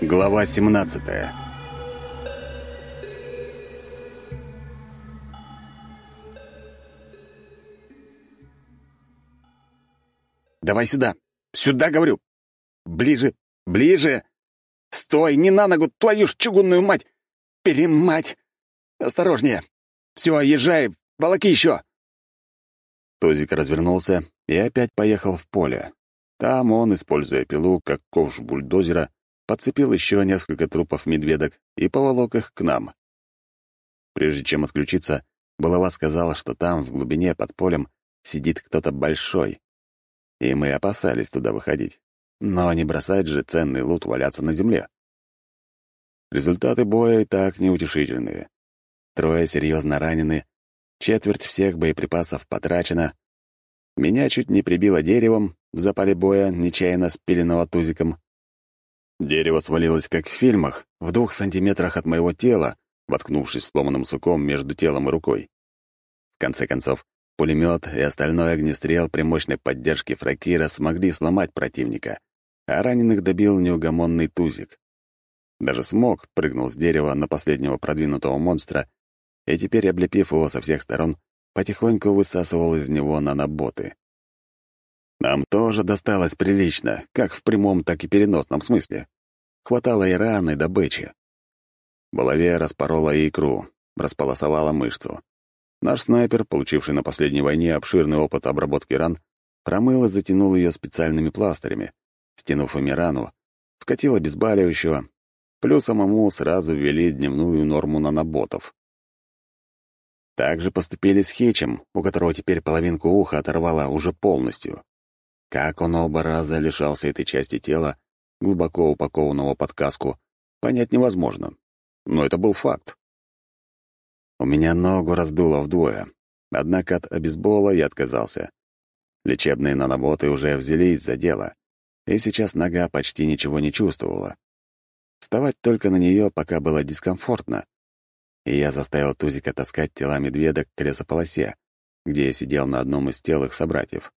Глава 17 «Давай сюда! Сюда, говорю! Ближе! Ближе! Стой! Не на ногу! Твою ж чугунную мать! Перемать! Осторожнее! Все, езжай! Волоки еще!» Тузик развернулся и опять поехал в поле. Там он, используя пилу, как ковш бульдозера, подцепил еще несколько трупов медведок и поволок их к нам. Прежде чем отключиться, Булава сказала, что там, в глубине, под полем, сидит кто-то большой. И мы опасались туда выходить. Но не бросать же ценный лут валяться на земле. Результаты боя и так неутешительные. Трое серьезно ранены, четверть всех боеприпасов потрачена. Меня чуть не прибило деревом в запале боя, нечаянно спиленного тузиком. Дерево свалилось, как в фильмах, в двух сантиметрах от моего тела, воткнувшись сломанным суком между телом и рукой. В конце концов, пулемет и остальной огнестрел при мощной поддержке фракира смогли сломать противника, а раненых добил неугомонный тузик. Даже смог прыгнул с дерева на последнего продвинутого монстра и теперь, облепив его со всех сторон, потихоньку высасывал из него наноботы. Нам тоже досталось прилично, как в прямом, так и переносном смысле. Хватало и раны, и добычи. Булаве распорола икру, располосовала мышцу. Наш снайпер, получивший на последней войне обширный опыт обработки ран, промыл и затянул ее специальными пластырями, стянув ими рану, вкатил обезболивающего, плюс самому сразу ввели дневную норму наноботов. Также поступили с Хечем, у которого теперь половинку уха оторвала уже полностью. Как он оба раза лишался этой части тела, глубоко упакованного под каску, понять невозможно. Но это был факт. У меня ногу раздуло вдвое. Однако от обезбола я отказался. Лечебные наноботы уже взялись за дело, и сейчас нога почти ничего не чувствовала. Вставать только на нее пока было дискомфортно, и я заставил Тузика таскать тела медведок к лесополосе, где я сидел на одном из тел их собратьев.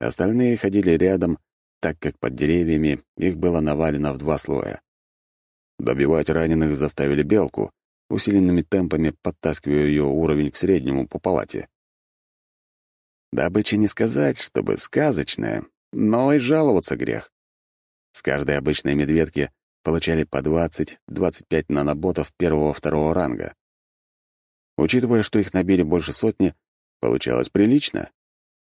Остальные ходили рядом, так как под деревьями их было навалено в два слоя. Добивать раненых заставили белку, усиленными темпами подтаскивая ее уровень к среднему по палате. Добыча не сказать, чтобы сказочная, но и жаловаться грех. С каждой обычной медведки получали по 20-25 наноботов первого-второго ранга. Учитывая, что их набили больше сотни, получалось прилично.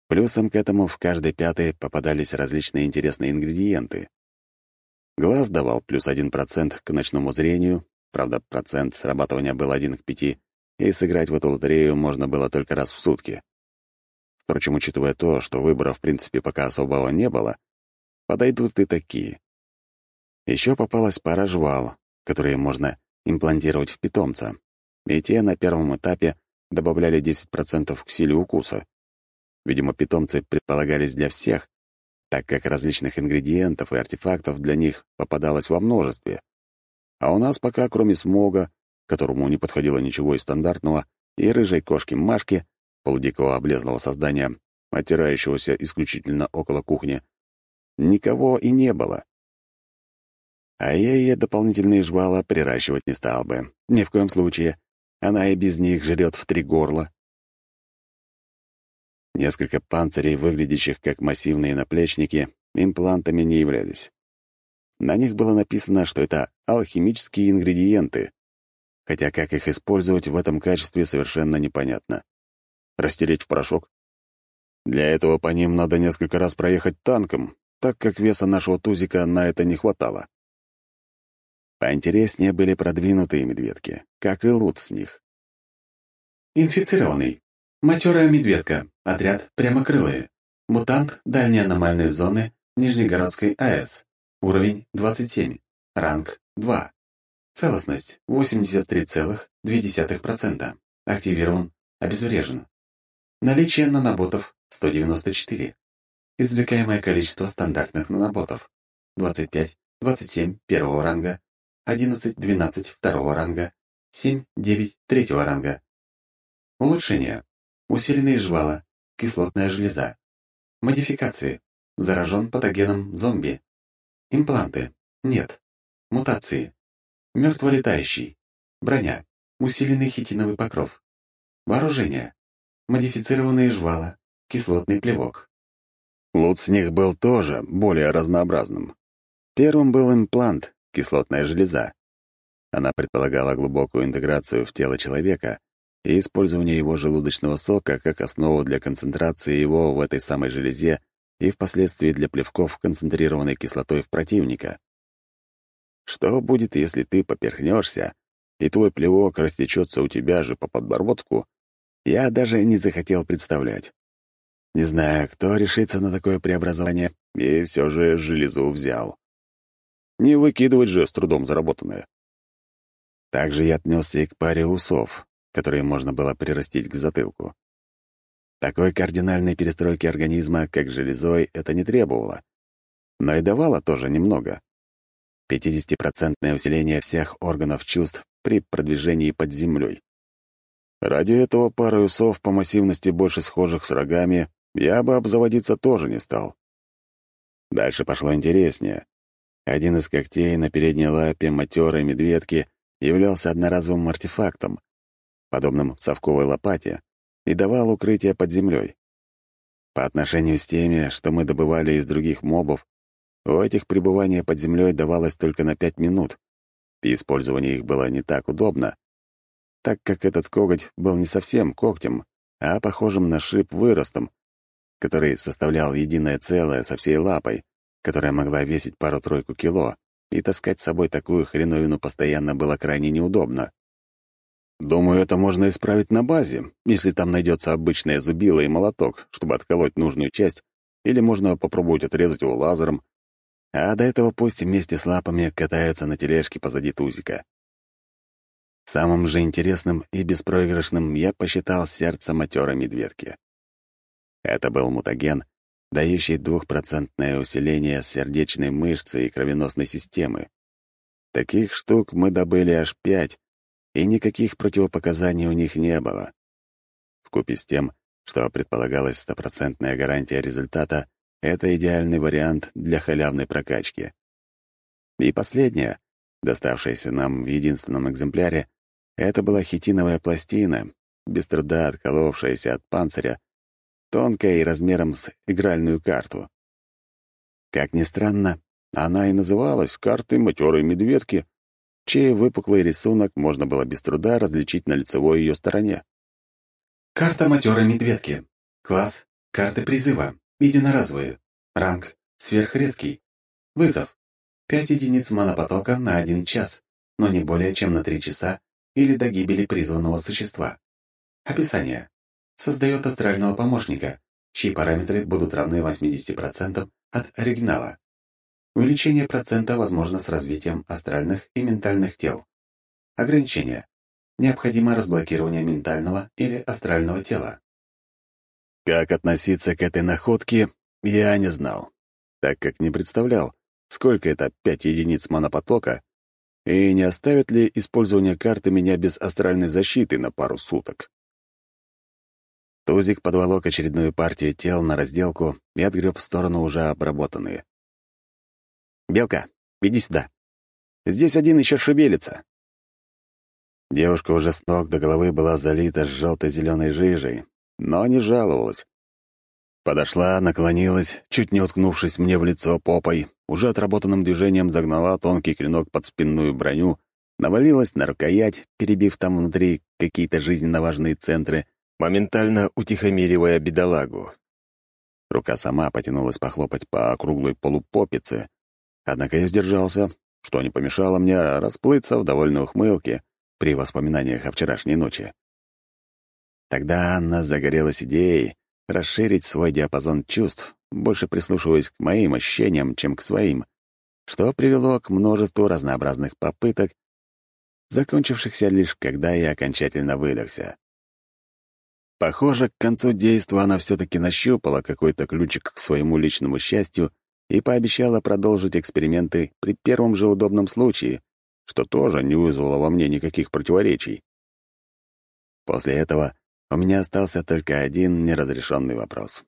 Плюсом к этому в каждой пятой попадались различные интересные ингредиенты. Глаз давал плюс 1% к ночному зрению, правда, процент срабатывания был 1 к 5, и сыграть в эту лотерею можно было только раз в сутки. Впрочем, учитывая то, что выбора в принципе пока особого не было, подойдут и такие. Еще попалась пара жвал, которые можно имплантировать в питомца, и те на первом этапе добавляли 10% к силе укуса. Видимо, питомцы предполагались для всех, так как различных ингредиентов и артефактов для них попадалось во множестве. А у нас пока, кроме смога, которому не подходило ничего из стандартного, и рыжей кошки Машки, полудикого облезлого создания, оттирающегося исключительно около кухни, никого и не было. А я ей дополнительные жвала приращивать не стал бы. Ни в коем случае. Она и без них жрет в три горла. Несколько панцирей, выглядящих как массивные наплечники, имплантами не являлись. На них было написано, что это алхимические ингредиенты, хотя как их использовать в этом качестве совершенно непонятно. Растереть в порошок? Для этого по ним надо несколько раз проехать танком, так как веса нашего тузика на это не хватало. Поинтереснее были продвинутые медведки, как и лут с них. Инфицированный. Матерая медведка. Отряд прямокрылые. Мутант дальней аномальной зоны Нижнегородской АЭС. Уровень 27. Ранг 2. Целостность 83,2%. Активирован. Обезврежен. Наличие наноботов 194. Извлекаемое количество стандартных наноботов 25, 27 первого ранга, 11-12 второго ранга, 7-9 третьего ранга. Улучшения. Усиленные жвала, кислотная железа. Модификации. Заражен патогеном зомби. Импланты. Нет. Мутации. Мертволетающий. Броня. Усиленный хитиновый покров. Вооружение. Модифицированные жвала. Кислотный плевок. Лут с них был тоже более разнообразным. Первым был имплант, кислотная железа. Она предполагала глубокую интеграцию в тело человека и использование его желудочного сока как основу для концентрации его в этой самой железе и впоследствии для плевков концентрированной кислотой в противника. Что будет, если ты поперхнешься, и твой плевок растечется у тебя же по подбородку, я даже не захотел представлять. Не знаю, кто решится на такое преобразование, и все же железу взял. Не выкидывать же с трудом заработанное. Также я отнесся и к паре усов, которые можно было прирастить к затылку. Такой кардинальной перестройки организма, как железой, это не требовало. Но и давало тоже немного. 50% усиление всех органов чувств при продвижении под землей. Ради этого пары усов по массивности больше схожих с рогами я бы обзаводиться тоже не стал. Дальше пошло интереснее. Один из когтей на передней лапе матерой медведки являлся одноразовым артефактом, подобным совковой лопате, и давал укрытие под землей. По отношению с теми, что мы добывали из других мобов, у этих пребывание под землей давалось только на пять минут, и использование их было не так удобно, так как этот коготь был не совсем когтем, а похожим на шип выростом, который составлял единое целое со всей лапой, которая могла весить пару-тройку кило, и таскать с собой такую хреновину постоянно было крайне неудобно. Думаю, это можно исправить на базе, если там найдется обычное зубило и молоток, чтобы отколоть нужную часть, или можно попробовать отрезать его лазером, а до этого пусть вместе с лапами катаются на тележке позади тузика. Самым же интересным и беспроигрышным я посчитал сердце матерой медведки. Это был мутаген, дающий двухпроцентное усиление сердечной мышцы и кровеносной системы. Таких штук мы добыли аж пять, и никаких противопоказаний у них не было. Вкупе с тем, что предполагалась стопроцентная гарантия результата, это идеальный вариант для халявной прокачки. И последнее, доставшееся нам в единственном экземпляре, это была хитиновая пластина, без труда отколовшаяся от панциря тонкая и размером с игральную карту. Как ни странно, она и называлась картой матерой медведки, чей выпуклый рисунок можно было без труда различить на лицевой ее стороне. Карта матерой медведки. Класс — карты призыва. Единоразовые. Ранг — сверхредкий. Вызов. Пять единиц монопотока на один час, но не более чем на три часа или до гибели призванного существа. Описание создает астрального помощника, чьи параметры будут равны 80% от оригинала. Увеличение процента возможно с развитием астральных и ментальных тел. Ограничение. Необходимо разблокирование ментального или астрального тела. Как относиться к этой находке, я не знал, так как не представлял, сколько это пять единиц монопотока, и не оставит ли использование карты меня без астральной защиты на пару суток. Тузик подволок очередную партию тел на разделку и отгреб в сторону уже обработанные. «Белка, иди сюда. Здесь один еще шевелится». Девушка уже с ног до головы была залита желто-зеленой жижей, но не жаловалась. Подошла, наклонилась, чуть не уткнувшись мне в лицо попой, уже отработанным движением загнала тонкий клинок под спинную броню, навалилась на рукоять, перебив там внутри какие-то жизненно важные центры, моментально утихомиривая бедолагу. Рука сама потянулась похлопать по округлой полупопице, однако я сдержался, что не помешало мне расплыться в довольной ухмылке при воспоминаниях о вчерашней ночи. Тогда Анна загорелась идеей расширить свой диапазон чувств, больше прислушиваясь к моим ощущениям, чем к своим, что привело к множеству разнообразных попыток, закончившихся лишь когда я окончательно выдохся. Похоже, к концу действа она все-таки нащупала какой-то ключик к своему личному счастью и пообещала продолжить эксперименты при первом же удобном случае, что тоже не вызвало во мне никаких противоречий. После этого у меня остался только один неразрешенный вопрос.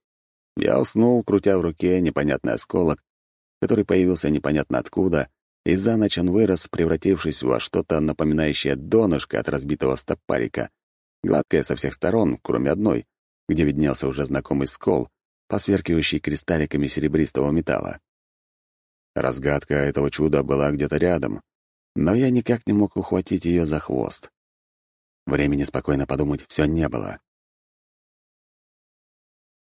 Я уснул, крутя в руке непонятный осколок, который появился непонятно откуда и за ночь он вырос, превратившись во что-то напоминающее донышко от разбитого стопарика, гладкое со всех сторон, кроме одной, где виднелся уже знакомый скол, посверкивающий кристалликами серебристого металла. Разгадка этого чуда была где-то рядом, но я никак не мог ухватить ее за хвост. Времени спокойно подумать все не было.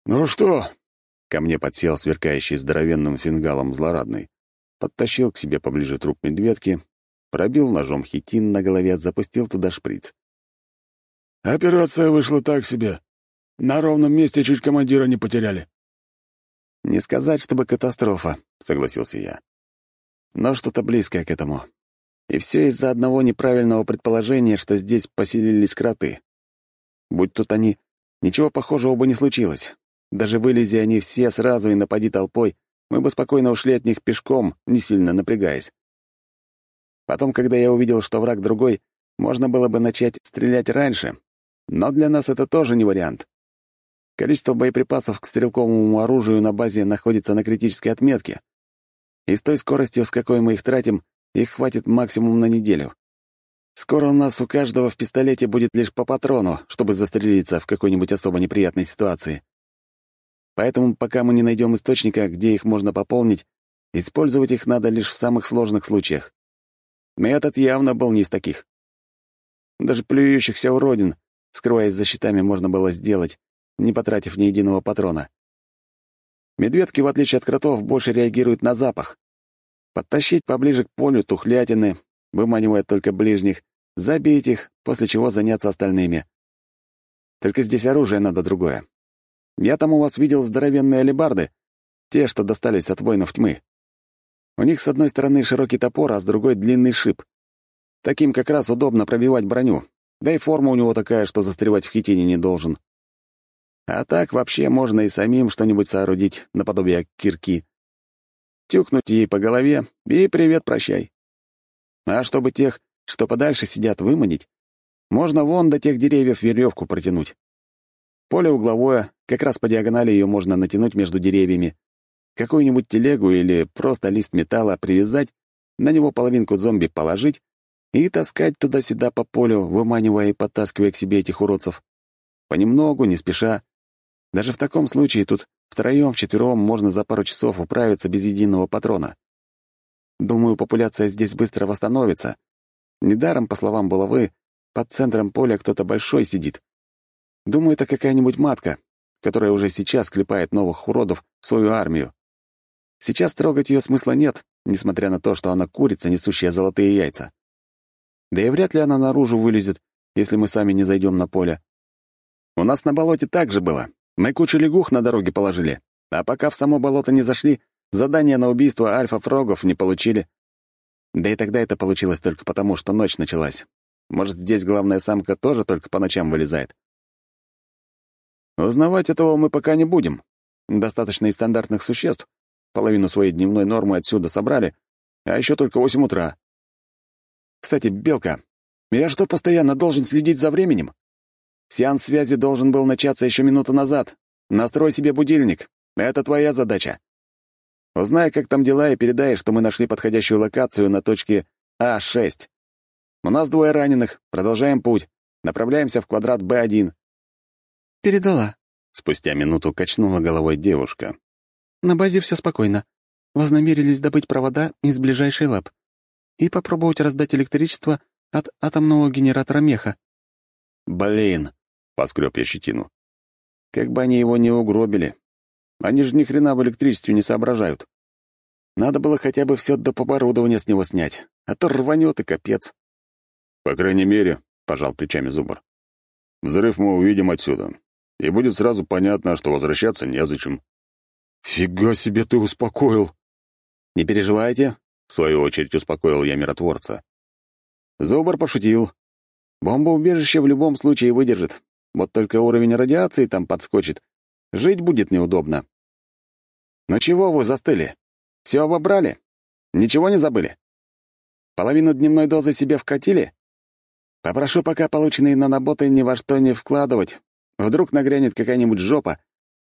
«Ну что?» — ко мне подсел сверкающий здоровенным фингалом злорадный подтащил к себе поближе труп медведки, пробил ножом хитин на голове, запустил туда шприц. «Операция вышла так себе. На ровном месте чуть командира не потеряли». «Не сказать, чтобы катастрофа», — согласился я. «Но что-то близкое к этому. И все из-за одного неправильного предположения, что здесь поселились кроты. Будь тут они, ничего похожего бы не случилось. Даже вылези они все сразу и напади толпой, мы бы спокойно ушли от них пешком, не сильно напрягаясь. Потом, когда я увидел, что враг другой, можно было бы начать стрелять раньше, но для нас это тоже не вариант. Количество боеприпасов к стрелковому оружию на базе находится на критической отметке, и с той скоростью, с какой мы их тратим, их хватит максимум на неделю. Скоро у нас у каждого в пистолете будет лишь по патрону, чтобы застрелиться в какой-нибудь особо неприятной ситуации. Поэтому пока мы не найдем источника, где их можно пополнить, использовать их надо лишь в самых сложных случаях. Метод явно был не из таких. Даже плюющихся уродин, скрываясь за щитами, можно было сделать, не потратив ни единого патрона. Медведки, в отличие от кротов, больше реагируют на запах. Подтащить поближе к полю тухлятины, выманивая только ближних, забить их, после чего заняться остальными. Только здесь оружие надо другое. Я там у вас видел здоровенные алебарды, те, что достались от воинов тьмы. У них с одной стороны широкий топор, а с другой — длинный шип. Таким как раз удобно пробивать броню, да и форма у него такая, что застревать в хитине не должен. А так вообще можно и самим что-нибудь соорудить, наподобие кирки. Тюкнуть ей по голове и привет, прощай. А чтобы тех, что подальше сидят, выманить, можно вон до тех деревьев веревку протянуть. Поле угловое, как раз по диагонали ее можно натянуть между деревьями. Какую-нибудь телегу или просто лист металла привязать, на него половинку зомби положить и таскать туда-сюда по полю, выманивая и подтаскивая к себе этих уродцев. Понемногу, не спеша. Даже в таком случае тут втроем-вчетвером можно за пару часов управиться без единого патрона. Думаю, популяция здесь быстро восстановится. Недаром, по словам булавы, под центром поля кто-то большой сидит, Думаю, это какая-нибудь матка, которая уже сейчас клепает новых уродов в свою армию. Сейчас трогать ее смысла нет, несмотря на то, что она курица, несущая золотые яйца. Да и вряд ли она наружу вылезет, если мы сами не зайдем на поле. У нас на болоте так же было. Мы кучу лягух на дороге положили, а пока в само болото не зашли, задание на убийство альфа-фрогов не получили. Да и тогда это получилось только потому, что ночь началась. Может, здесь главная самка тоже только по ночам вылезает. Узнавать этого мы пока не будем. Достаточно и стандартных существ. Половину своей дневной нормы отсюда собрали, а еще только восемь утра. Кстати, Белка, я что, постоянно должен следить за временем? Сеанс связи должен был начаться еще минуту назад. Настрой себе будильник. Это твоя задача. Узнай, как там дела, и передай, что мы нашли подходящую локацию на точке А6. У нас двое раненых. Продолжаем путь. Направляемся в квадрат Б1. «Передала». Спустя минуту качнула головой девушка. «На базе все спокойно. Вознамерились добыть провода из ближайшей лаб и попробовать раздать электричество от атомного генератора меха». «Блин!» — поскреб я щетину. «Как бы они его не угробили. Они же ни хрена в электричестве не соображают. Надо было хотя бы все до оборудования с него снять, а то рванет и капец». «По крайней мере», — пожал плечами Зубр. «Взрыв мы увидим отсюда и будет сразу понятно, что возвращаться незачем». «Фига себе ты успокоил!» «Не переживайте», — в свою очередь успокоил я миротворца. Зубр пошутил. Бомбоубежище в любом случае выдержит. Вот только уровень радиации там подскочит. Жить будет неудобно. «Ну чего вы застыли? Все обобрали? Ничего не забыли? Половину дневной дозы себе вкатили? Попрошу пока полученные наноботы ни во что не вкладывать, Вдруг нагрянет какая-нибудь жопа,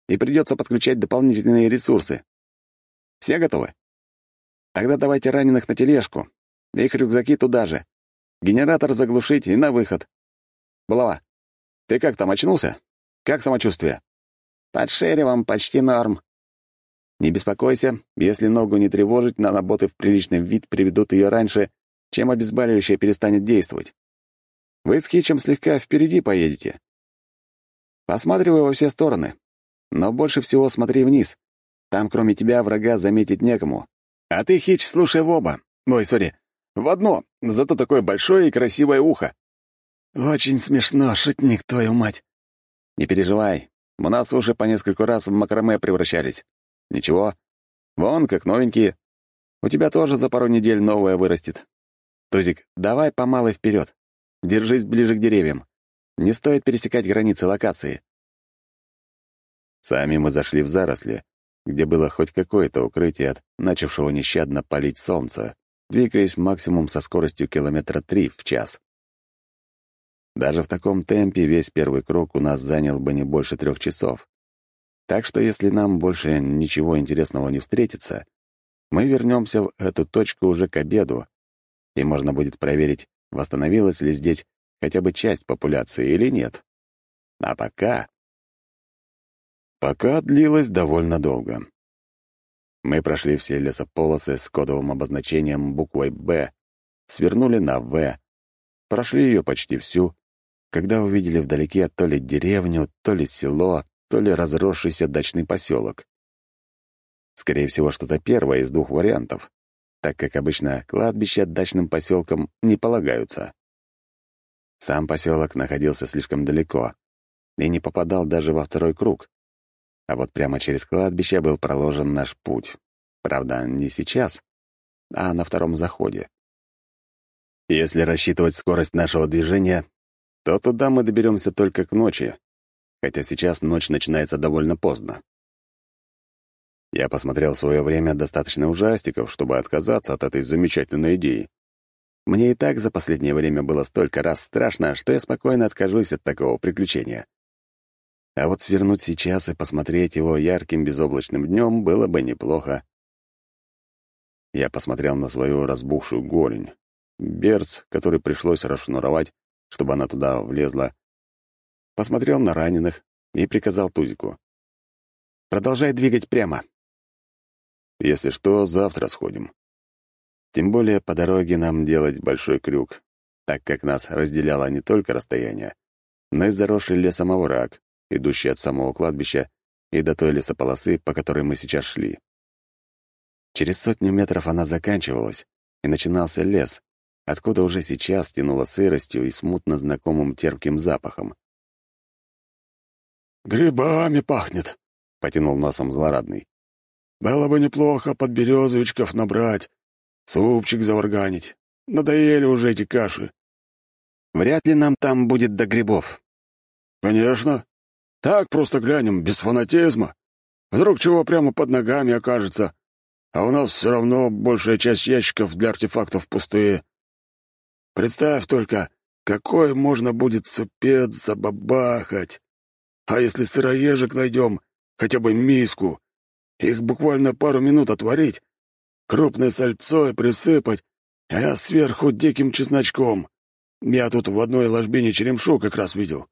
и придется подключать дополнительные ресурсы. Все готовы? Тогда давайте раненых на тележку. Их рюкзаки туда же. Генератор заглушить и на выход. Булава, ты как там, очнулся? Как самочувствие? Под шеревом почти норм. Не беспокойся, если ногу не тревожить, наноботы в приличный вид приведут ее раньше, чем обезболивающее перестанет действовать. Вы с Хичем слегка впереди поедете. Посматривай во все стороны. Но больше всего смотри вниз. Там, кроме тебя, врага заметить некому. А ты, Хич, слушай в оба. Ой, сори. В одно, зато такое большое и красивое ухо. Очень смешно, шутник, твою мать. Не переживай. У нас уже по нескольку раз в макраме превращались. Ничего. Вон, как новенькие. У тебя тоже за пару недель новое вырастет. Тузик, давай по малой вперед. Держись ближе к деревьям. Не стоит пересекать границы локации. Сами мы зашли в заросли, где было хоть какое-то укрытие от начавшего нещадно палить солнца, двигаясь максимум со скоростью километра три в час. Даже в таком темпе весь первый круг у нас занял бы не больше трех часов. Так что если нам больше ничего интересного не встретится, мы вернемся в эту точку уже к обеду, и можно будет проверить, восстановилась ли здесь хотя бы часть популяции или нет. А пока... Пока длилось довольно долго. Мы прошли все лесополосы с кодовым обозначением буквой «Б», свернули на «В», прошли ее почти всю, когда увидели вдалеке то ли деревню, то ли село, то ли разросшийся дачный поселок. Скорее всего, что-то первое из двух вариантов, так как обычно кладбища дачным поселкам не полагаются. Сам поселок находился слишком далеко и не попадал даже во второй круг, а вот прямо через кладбище был проложен наш путь. Правда, не сейчас, а на втором заходе. Если рассчитывать скорость нашего движения, то туда мы доберемся только к ночи, хотя сейчас ночь начинается довольно поздно. Я посмотрел в свое время достаточно ужастиков, чтобы отказаться от этой замечательной идеи. Мне и так за последнее время было столько раз страшно, что я спокойно откажусь от такого приключения. А вот свернуть сейчас и посмотреть его ярким безоблачным днем было бы неплохо. Я посмотрел на свою разбухшую голень. Берц, который пришлось расшнуровать, чтобы она туда влезла. Посмотрел на раненых и приказал Тузику. «Продолжай двигать прямо». «Если что, завтра сходим. Тем более по дороге нам делать большой крюк, так как нас разделяло не только расстояние, но и заросший лесом овраг, идущий от самого кладбища и до той лесополосы, по которой мы сейчас шли. Через сотню метров она заканчивалась, и начинался лес, откуда уже сейчас тянуло сыростью и смутно знакомым терпким запахом. «Грибами пахнет», — потянул носом злорадный. «Было бы неплохо подберезовичков набрать, супчик заварганить. Надоели уже эти каши». «Вряд ли нам там будет до грибов». «Конечно. Так просто глянем, без фанатизма. Вдруг чего прямо под ногами окажется, а у нас все равно большая часть ящиков для артефактов пустые. Представь только, какой можно будет супец забабахать. А если сыроежек найдем, хотя бы миску, их буквально пару минут отварить, крупное сальцо присыпать, а сверху диким чесночком. Я тут в одной ложбине черемшу как раз видел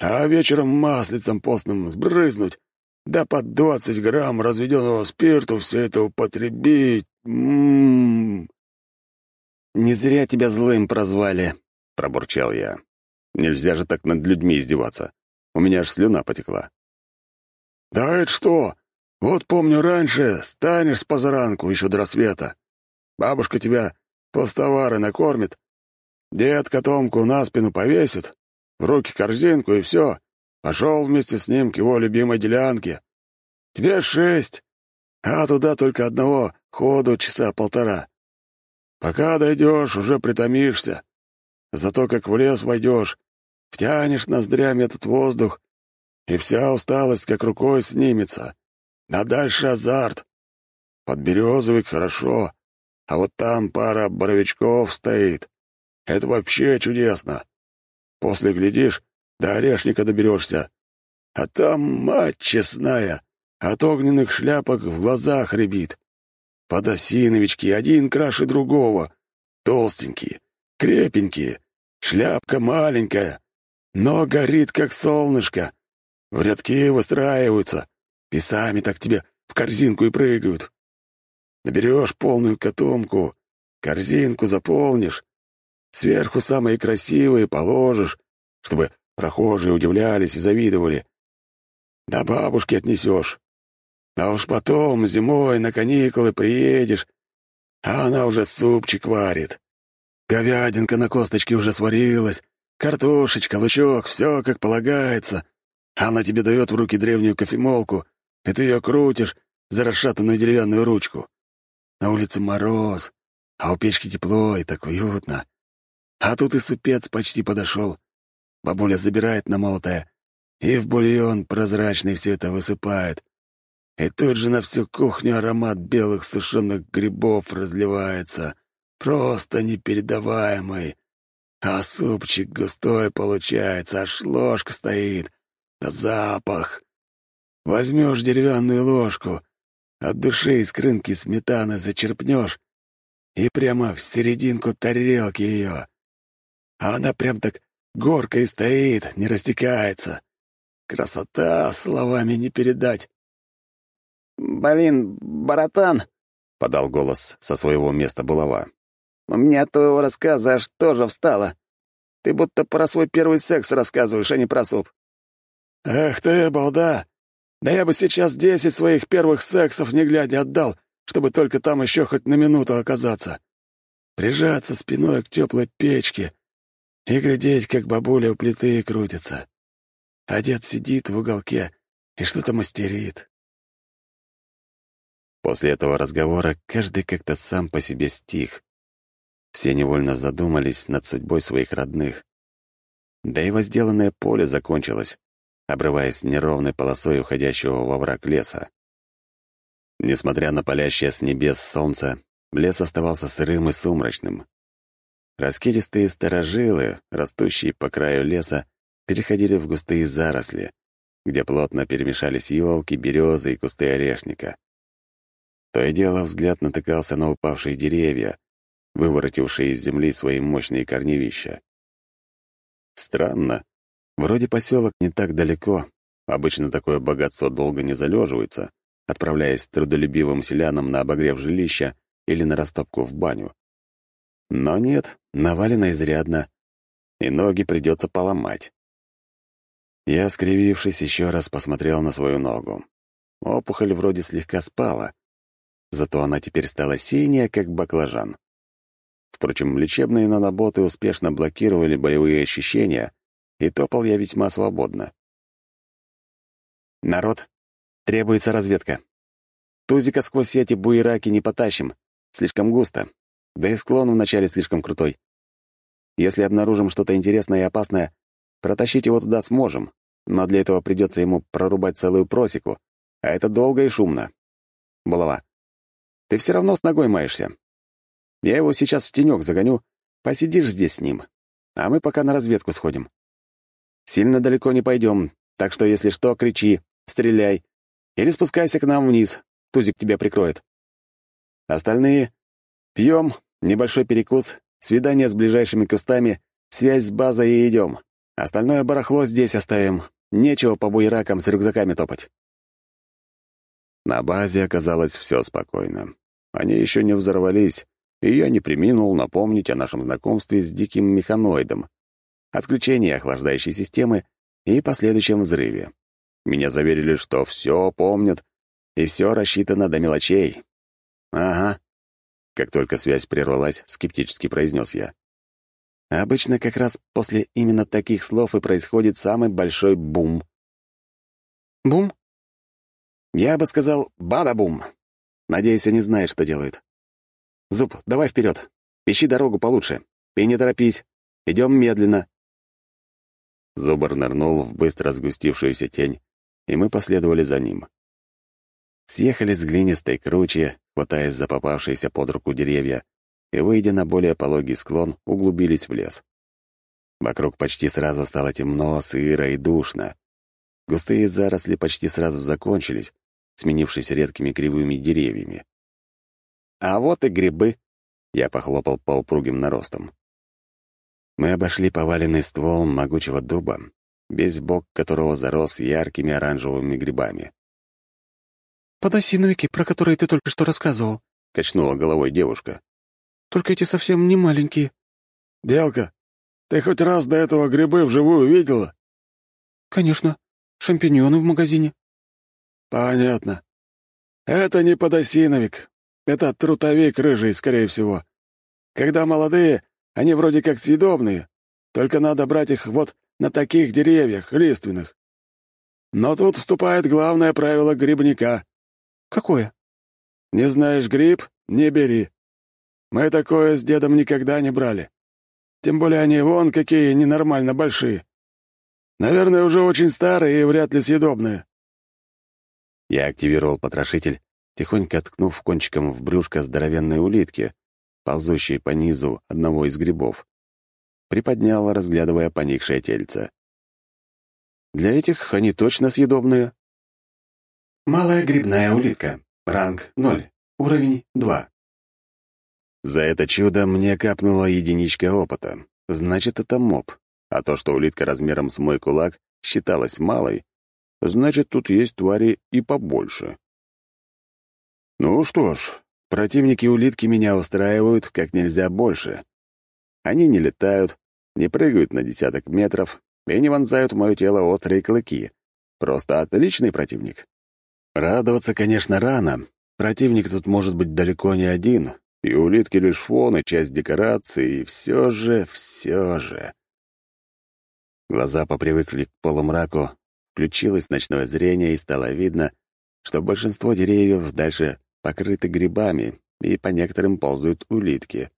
а вечером маслицем постным сбрызнуть, да под двадцать грамм разведенного спирту все это употребить. М -м -м. «Не зря тебя злым прозвали», — пробурчал я. «Нельзя же так над людьми издеваться. У меня аж слюна потекла». «Да это что? Вот помню раньше, станешь с позаранку еще до рассвета. Бабушка тебя постовары накормит, дед котомку на спину повесит, в руки корзинку и все. Пошел вместе с ним к его любимой делянке. Тебе шесть, а туда только одного ходу часа полтора. Пока дойдешь, уже притомишься. Зато как в лес войдешь, втянешь ноздрями этот воздух, и вся усталость как рукой снимется. А дальше азарт. Подберезовик хорошо, а вот там пара боровичков стоит. Это вообще чудесно. После, глядишь, до орешника доберешься. А там, мать честная, от огненных шляпок в глазах рябит. Подосиновички один краше другого. Толстенькие, крепенькие, шляпка маленькая, но горит, как солнышко. В рядки выстраиваются, писами так тебе в корзинку и прыгают. Наберешь полную котомку, корзинку заполнишь, сверху самые красивые положишь, чтобы прохожие удивлялись и завидовали. До бабушки отнесешь. А уж потом, зимой, на каникулы приедешь, а она уже супчик варит. Говядинка на косточке уже сварилась, картошечка, лучок, все как полагается. Она тебе дает в руки древнюю кофемолку, и ты ее крутишь за расшатанную деревянную ручку. На улице мороз, а у печки тепло и так уютно. А тут и супец почти подошел. Бабуля забирает намолотое и в бульон прозрачный все это высыпает. И тут же на всю кухню аромат белых сушеных грибов разливается. Просто непередаваемый. А супчик густой получается, аж ложка стоит. Да запах. Возьмешь деревянную ложку, от души из крынки сметаны зачерпнешь и прямо в серединку тарелки ее. А она прям так горкой стоит, не растекается. Красота словами не передать. «Блин, братан!» — подал голос со своего места булава. «У меня от твоего рассказа аж тоже встало. Ты будто про свой первый секс рассказываешь, а не про суп». «Эх ты, балда! Да я бы сейчас десять своих первых сексов не глядя отдал, чтобы только там еще хоть на минуту оказаться. Прижаться спиной к теплой печке и глядеть, как бабуля у плиты крутится. А дед сидит в уголке и что-то мастерит. После этого разговора каждый как-то сам по себе стих. Все невольно задумались над судьбой своих родных. Да и возделанное поле закончилось, обрываясь неровной полосой уходящего во враг леса. Несмотря на палящее с небес солнце, лес оставался сырым и сумрачным. Раскидистые сторожилы, растущие по краю леса, переходили в густые заросли, где плотно перемешались елки, березы и кусты орешника. То и дело взгляд натыкался на упавшие деревья, выворотившие из земли свои мощные корневища. Странно. Вроде поселок не так далеко. Обычно такое богатство долго не залеживается, отправляясь трудолюбивым селянам на обогрев жилища или на растопку в баню. Но нет, навалено изрядно, и ноги придется поломать. Я, скривившись, еще раз посмотрел на свою ногу. Опухоль вроде слегка спала, Зато она теперь стала синяя, как баклажан. Впрочем, лечебные наноботы успешно блокировали боевые ощущения, и топал я весьма свободно. «Народ, требуется разведка. Тузика сквозь эти буераки не потащим, слишком густо, да и склон вначале слишком крутой. Если обнаружим что-то интересное и опасное, протащить его туда сможем, но для этого придется ему прорубать целую просеку, а это долго и шумно. Булава, ты все равно с ногой маешься. Я его сейчас в тенек загоню, посидишь здесь с ним, а мы пока на разведку сходим. Сильно далеко не пойдем, так что, если что, кричи, стреляй. Или спускайся к нам вниз, Тузик тебя прикроет. Остальные — пьем, небольшой перекус, свидание с ближайшими кустами, связь с базой и идем. Остальное барахло здесь оставим. Нечего по буеракам с рюкзаками топать. На базе оказалось все спокойно. Они еще не взорвались, и я не приминул напомнить о нашем знакомстве с диким механоидом, отключении охлаждающей системы и последующем взрыве. Меня заверили, что все помнят, и все рассчитано до мелочей. «Ага», — как только связь прервалась, скептически произнес я. Обычно как раз после именно таких слов и происходит самый большой бум. «Бум?» Я бы сказал «бада-бум», Надеюсь, они знают, что делают. Зуб, давай вперед. Ищи дорогу получше. И не торопись. Идем медленно. Зубр нырнул в быстро сгустившуюся тень, и мы последовали за ним. Съехали с глинистой кручи, хватаясь за попавшиеся под руку деревья, и, выйдя на более пологий склон, углубились в лес. Вокруг почти сразу стало темно, сыро и душно. Густые заросли почти сразу закончились, сменившись редкими кривыми деревьями. А вот и грибы. Я похлопал по упругим наростам. Мы обошли поваленный ствол могучего дуба, весь бок которого зарос яркими оранжевыми грибами. «Подосиновики, про которые ты только что рассказывал», — качнула головой девушка. «Только эти совсем не маленькие». «Белка, ты хоть раз до этого грибы вживую видела?» «Конечно. Шампиньоны в магазине». «Понятно. Это не подосиновик. Это трутовик рыжий, скорее всего. Когда молодые, они вроде как съедобные, только надо брать их вот на таких деревьях, лиственных. Но тут вступает главное правило грибника. «Какое?» «Не знаешь гриб — не бери. Мы такое с дедом никогда не брали. Тем более они вон какие ненормально большие. Наверное, уже очень старые и вряд ли съедобные». Я активировал потрошитель, тихонько ткнув кончиком в брюшко здоровенной улитки, ползущей по низу одного из грибов. Приподнял, разглядывая поникшее тельце. Для этих они точно съедобные. Малая грибная улитка. Ранг 0. Уровень 2. За это чудо мне капнула единичка опыта. Значит, это моб. А то, что улитка размером с мой кулак считалась малой, значит, тут есть твари и побольше. Ну что ж, противники улитки меня устраивают как нельзя больше. Они не летают, не прыгают на десяток метров и не вонзают в мое тело острые клыки. Просто отличный противник. Радоваться, конечно, рано. Противник тут может быть далеко не один, и улитки лишь фон и часть декорации, и все же, все же. Глаза попривыкли к полумраку, включилось ночное зрение, и стало видно, что большинство деревьев дальше покрыты грибами, и по некоторым ползают улитки.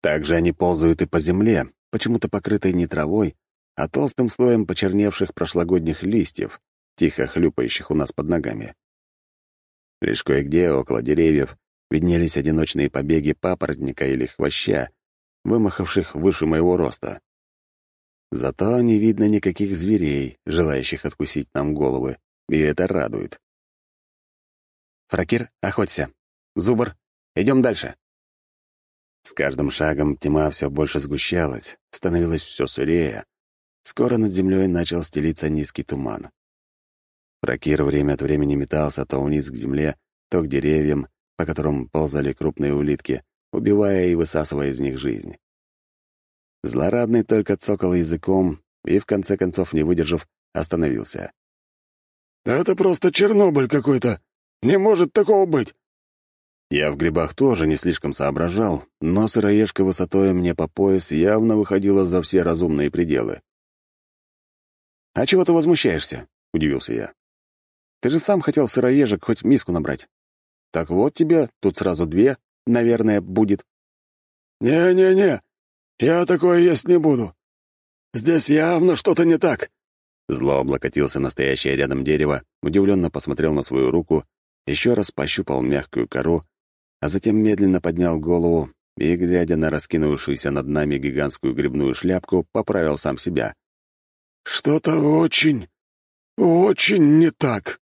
Также они ползают и по земле, почему-то покрытой не травой, а толстым слоем почерневших прошлогодних листьев, тихо хлюпающих у нас под ногами. Лишь кое-где около деревьев виднелись одиночные побеги папоротника или хвоща, вымахавших выше моего роста. Зато не видно никаких зверей, желающих откусить нам головы, и это радует. «Фракир, охоться! Зубр, идем дальше!» С каждым шагом тьма все больше сгущалась, становилось все сырее. Скоро над землей начал стелиться низкий туман. Фракир время от времени метался то вниз к земле, то к деревьям, по которым ползали крупные улитки, убивая и высасывая из них жизнь. Злорадный только цокал языком и, в конце концов, не выдержав, остановился. «Это просто Чернобыль какой-то! Не может такого быть!» Я в грибах тоже не слишком соображал, но сыроежка высотой мне по пояс явно выходила за все разумные пределы. «А чего ты возмущаешься?» — удивился я. Ты же сам хотел сыроежек хоть миску набрать. Так вот тебе, тут сразу две, наверное, будет. «Не-не-не, я такое есть не буду. Здесь явно что-то не так». Зло облокотился настоящее рядом дерево, удивленно посмотрел на свою руку, еще раз пощупал мягкую кору, а затем медленно поднял голову и, глядя на раскинувшуюся над нами гигантскую грибную шляпку, поправил сам себя. «Что-то очень, очень не так».